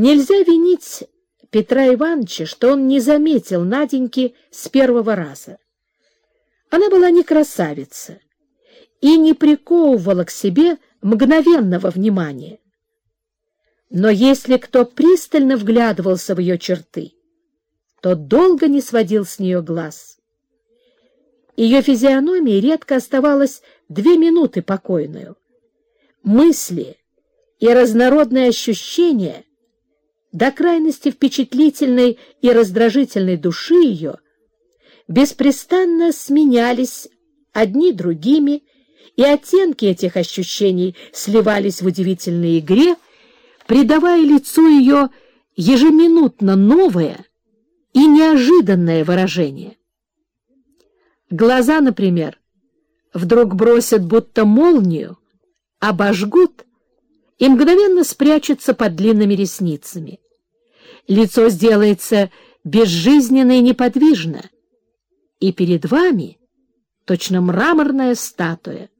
Нельзя винить Петра Ивановича, что он не заметил Наденьки с первого раза. Она была не красавица и не приковывала к себе мгновенного внимания. Но если кто пристально вглядывался в ее черты, то долго не сводил с нее глаз. Ее физиономия редко оставалась две минуты покойную. Мысли и разнородные ощущения до крайности впечатлительной и раздражительной души ее беспрестанно сменялись одни другими, и оттенки этих ощущений сливались в удивительной игре, придавая лицу ее ежеминутно новое и неожиданное выражение. Глаза, например, вдруг бросят будто молнию, обожгут и мгновенно спрячутся под длинными ресницами. Лицо сделается безжизненно и неподвижно, и перед вами точно мраморная статуя.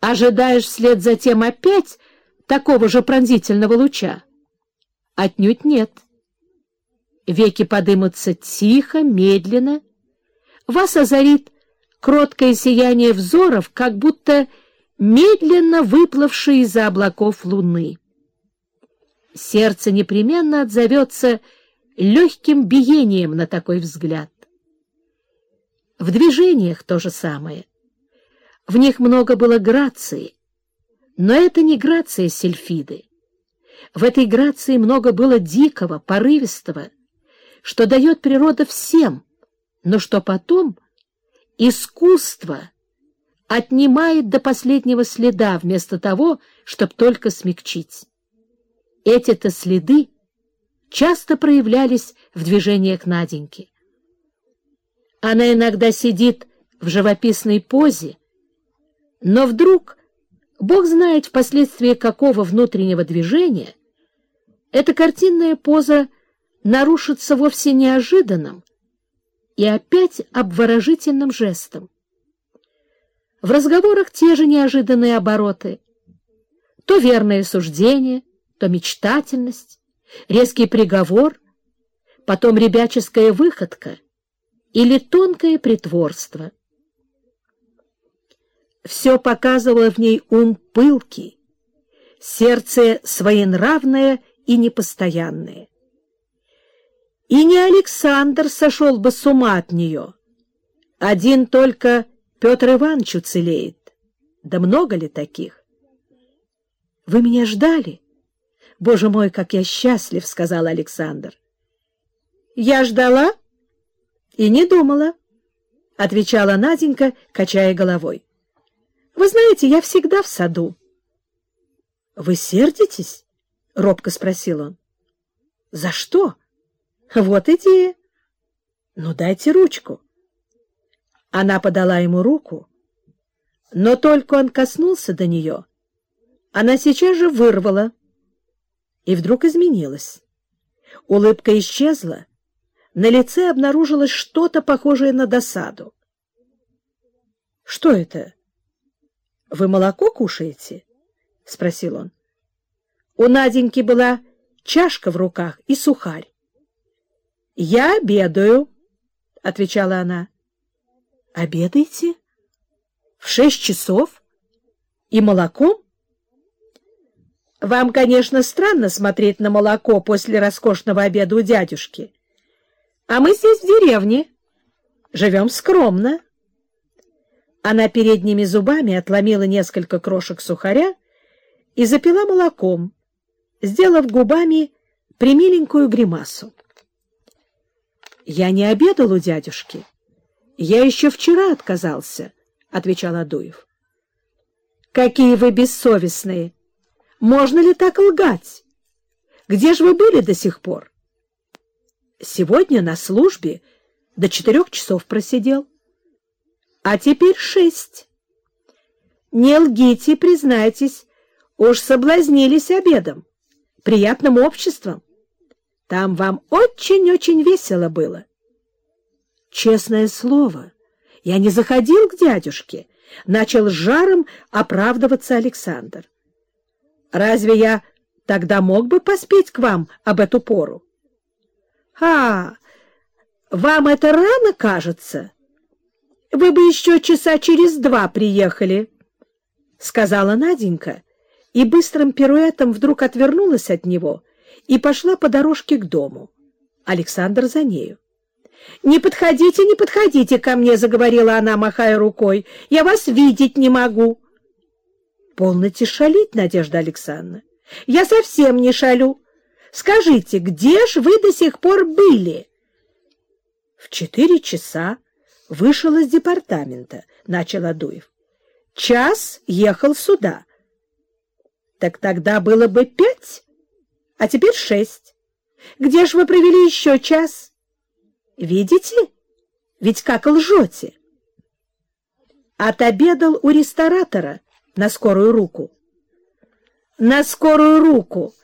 Ожидаешь вслед за тем опять такого же пронзительного луча? Отнюдь нет. Веки подымутся тихо, медленно, вас озарит кроткое сияние взоров, как будто медленно выплывшие из-за облаков луны. Сердце непременно отзовется легким биением на такой взгляд. В движениях то же самое. В них много было грации, но это не грация сельфиды. В этой грации много было дикого, порывистого, что дает природа всем — но что потом искусство отнимает до последнего следа вместо того, чтобы только смягчить. Эти-то следы часто проявлялись в движениях Наденьки. Она иногда сидит в живописной позе, но вдруг, Бог знает впоследствии какого внутреннего движения, эта картинная поза нарушится вовсе неожиданным, и опять обворожительным жестом. В разговорах те же неожиданные обороты. То верное суждение, то мечтательность, резкий приговор, потом ребяческая выходка или тонкое притворство. Все показывало в ней ум пылкий, сердце своенравное и непостоянное. И не Александр сошел бы с ума от нее. Один только Петр Иванович уцелеет. Да много ли таких? — Вы меня ждали? Боже мой, как я счастлив, — сказал Александр. — Я ждала и не думала, — отвечала Наденька, качая головой. — Вы знаете, я всегда в саду. — Вы сердитесь? — робко спросил он. — За что? — вот идея. Ну, дайте ручку. Она подала ему руку, но только он коснулся до нее, она сейчас же вырвала и вдруг изменилась. Улыбка исчезла, на лице обнаружилось что-то похожее на досаду. — Что это? — Вы молоко кушаете? — спросил он. У Наденьки была чашка в руках и сухарь. — Я обедаю, — отвечала она. — Обедаете? В шесть часов? И молоком? — Вам, конечно, странно смотреть на молоко после роскошного обеда у дядюшки. А мы здесь в деревне. Живем скромно. Она передними зубами отломила несколько крошек сухаря и запила молоком, сделав губами примиленькую гримасу. — Я не обедал у дядюшки. Я еще вчера отказался, — отвечал Адуев. — Какие вы бессовестные! Можно ли так лгать? Где же вы были до сих пор? — Сегодня на службе до четырех часов просидел. — А теперь шесть. Не лгите, признайтесь, уж соблазнились обедом, приятным обществом. Там вам очень-очень весело было. Честное слово, я не заходил к дядюшке, начал с жаром оправдываться Александр. Разве я Тогда мог бы поспеть к вам об эту пору. — А, вам это рано кажется? Вы бы еще часа через два приехали, — сказала Наденька, и быстрым пируэтом вдруг отвернулась от него и пошла по дорожке к дому. Александр за нею. — Не подходите, не подходите ко мне, — заговорила она, махая рукой. — Я вас видеть не могу. — Полноте шалить, Надежда Александровна. Я совсем не шалю. Скажите, где ж вы до сих пор были? — В четыре часа вышел из департамента, — начал Адуев. — Час ехал сюда. — Так тогда было бы пять, а теперь шесть. Где ж вы провели еще час? — Видите? Ведь как лжете. Отобедал у ресторатора на скорую руку. На скорую руку.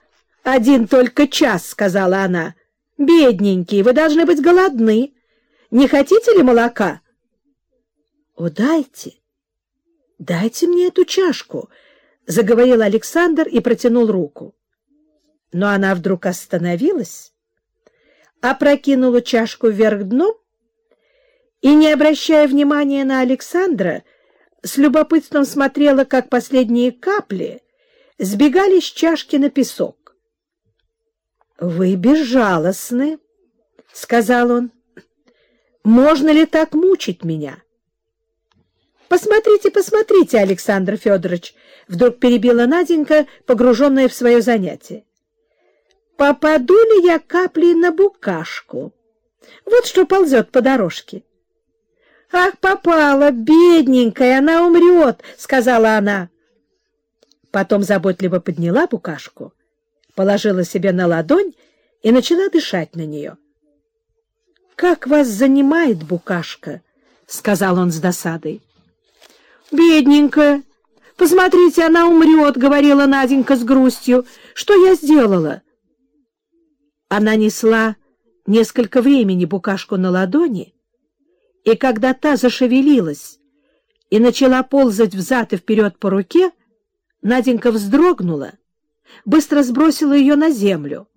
Один только час, сказала она. Бедненькие, вы должны быть голодны. Не хотите ли молока? О, дайте, дайте мне эту чашку, заговорил Александр и протянул руку. Но она вдруг остановилась опрокинула чашку вверх дном и, не обращая внимания на Александра, с любопытством смотрела, как последние капли сбегали с чашки на песок. — Вы безжалостны, — сказал он. — Можно ли так мучить меня? — Посмотрите, посмотрите, Александр Федорович, — вдруг перебила Наденька, погруженная в свое занятие попаду ли я каплей на букашку? Вот что ползет по дорожке. — Ах, попала, бедненькая, она умрет, — сказала она. Потом заботливо подняла букашку, положила себе на ладонь и начала дышать на нее. — Как вас занимает букашка? — сказал он с досадой. — Бедненькая, посмотрите, она умрет, — говорила Наденька с грустью. — Что я сделала? — она несла несколько времени букашку на ладони, и когда та зашевелилась и начала ползать взад и вперед по руке, Наденька вздрогнула, быстро сбросила ее на землю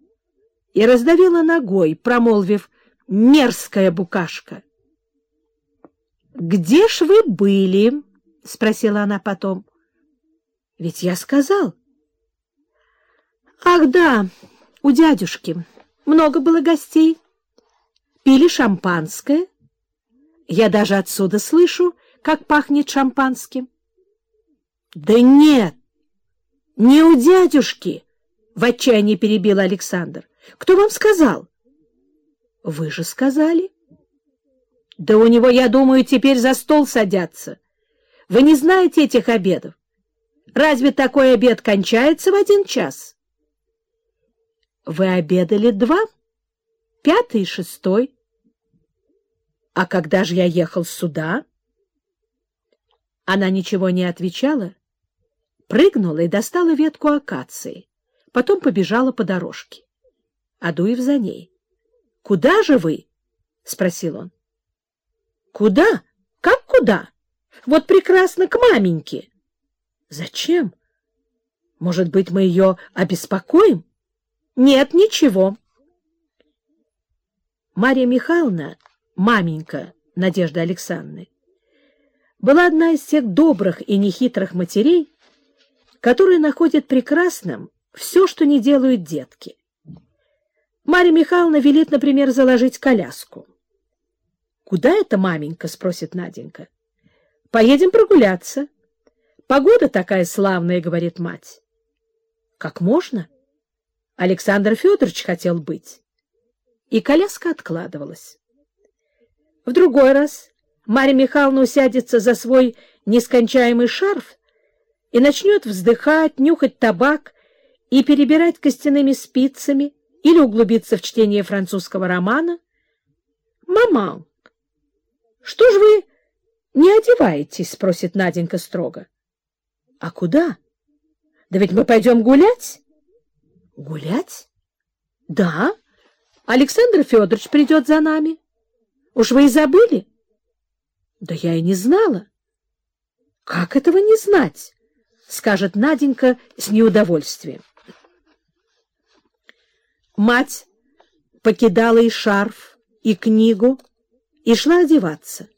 и раздавила ногой, промолвив «мерзкая букашка». «Где ж вы были?» — спросила она потом. «Ведь я сказал». «Ах да, у дядюшки». Много было гостей. Пили шампанское. Я даже отсюда слышу, как пахнет шампанским. — Да нет, не у дядюшки, — в отчаянии перебил Александр. — Кто вам сказал? — Вы же сказали. — Да у него, я думаю, теперь за стол садятся. Вы не знаете этих обедов. Разве такой обед кончается в один час? — вы обедали два, пятый и шестой. А когда же я ехал сюда? Она ничего не отвечала, прыгнула и достала ветку акации, потом побежала по дорожке. Адуев за ней. — Куда же вы? — спросил он. — Куда? Как куда? Вот прекрасно, к маменьке. — Зачем? Может быть, мы ее обеспокоим? — нет, ничего. Марья Михайловна, маменька Надежды Александровны, была одна из тех добрых и нехитрых матерей, которые находят прекрасным все, что не делают детки. Марья Михайловна велит, например, заложить коляску. «Куда это, маменька?» — спросит Наденька. «Поедем прогуляться. Погода такая славная», — говорит мать. «Как можно?» Александр Федорович хотел быть. И коляска откладывалась. В другой раз Марья Михайловна усядется за свой нескончаемый шарф и начнет вздыхать, нюхать табак и перебирать костяными спицами или углубиться в чтение французского романа. «Мама, что ж вы не одеваетесь?» — спросит Наденька строго. «А куда? Да ведь мы пойдем гулять». Гулять? Да. Александр Федорович придет за нами. Уж вы и забыли? Да я и не знала. Как этого не знать? Скажет Наденька с неудовольствием. Мать покидала и шарф, и книгу, и шла одеваться.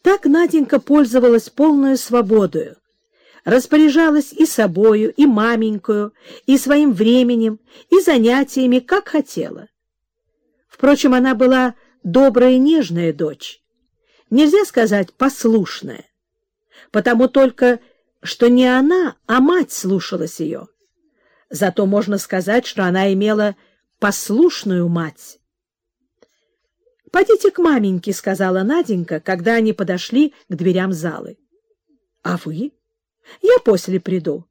Так Наденька пользовалась полную свободою, распоряжалась и собою, и маменькою, и своим временем, и занятиями, как хотела. Впрочем, она была добрая и нежная дочь, нельзя сказать послушная, потому только, что не она, а мать слушалась ее. Зато можно сказать, что она имела послушную мать. — Пойдите к маменьке, — сказала Наденька, когда они подошли к дверям залы. — А вы? — Я после приду.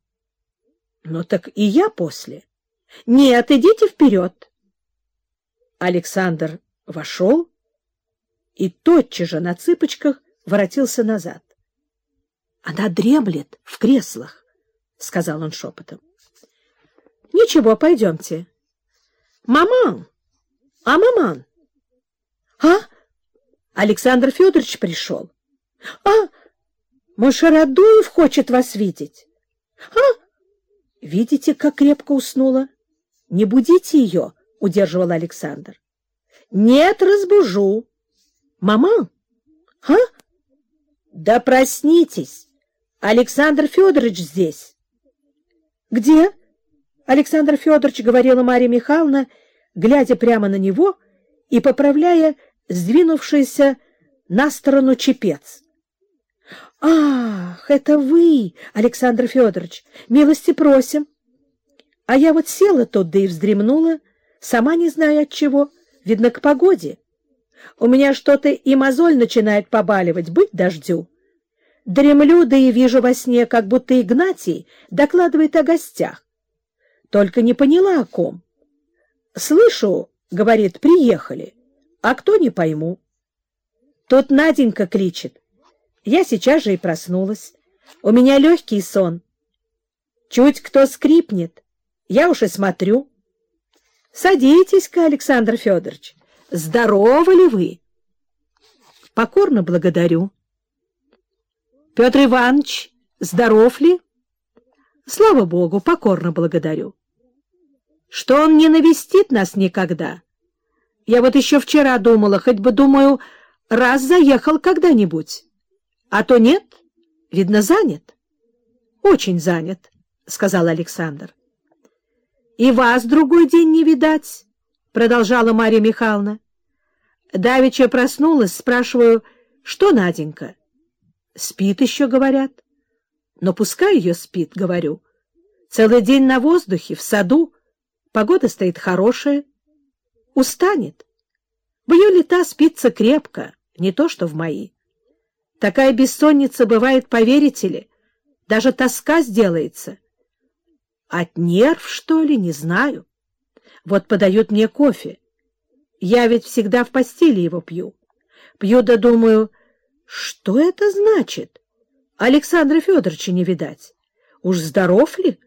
— Ну так и я после. — Нет, идите вперед. Александр вошел и тотчас же на цыпочках воротился назад. — Она дремлет в креслах, — сказал он шепотом. — Ничего, пойдемте. — Маман! А маман! А? Александр Федорович пришел. А? Мой хочет вас видеть. А? Видите, как крепко уснула? Не будите ее, удерживал Александр. Нет, разбужу. Мама? А? Да проснитесь. Александр Федорович здесь. Где? Александр Федорович говорила Марья Михайловна, глядя прямо на него и поправляя сдвинувшийся на сторону чепец. — Ах, это вы, Александр Федорович! Милости просим! А я вот села тут, да и вздремнула, сама не знаю от чего, видно, к погоде. У меня что-то и мозоль начинает побаливать, быть дождю. Дремлю, да и вижу во сне, как будто Игнатий докладывает о гостях. Только не поняла, о ком. Слышу, говорит, приехали. А кто, не пойму. Тут Наденька кричит. Я сейчас же и проснулась. У меня легкий сон. Чуть кто скрипнет, я уж и смотрю. Садитесь-ка, Александр Федорович. Здоровы ли вы? Покорно благодарю. Петр Иванович, здоров ли? Слава Богу, покорно благодарю. Что он не навестит нас никогда? Я вот еще вчера думала, хоть бы, думаю, раз заехал когда-нибудь. А то нет, видно, занят. Очень занят, — сказал Александр. — И вас другой день не видать, — продолжала Марья Михайловна. Давеча проснулась, спрашиваю, что Наденька? Спит еще, говорят. Но пускай ее спит, говорю. Целый день на воздухе, в саду. Погода стоит хорошая устанет. В ее лета спится крепко, не то что в мои. Такая бессонница бывает, поверите ли, даже тоска сделается. От нерв, что ли, не знаю. Вот подают мне кофе. Я ведь всегда в постели его пью. Пью да думаю, что это значит? Александра Федоровича не видать. Уж здоров ли?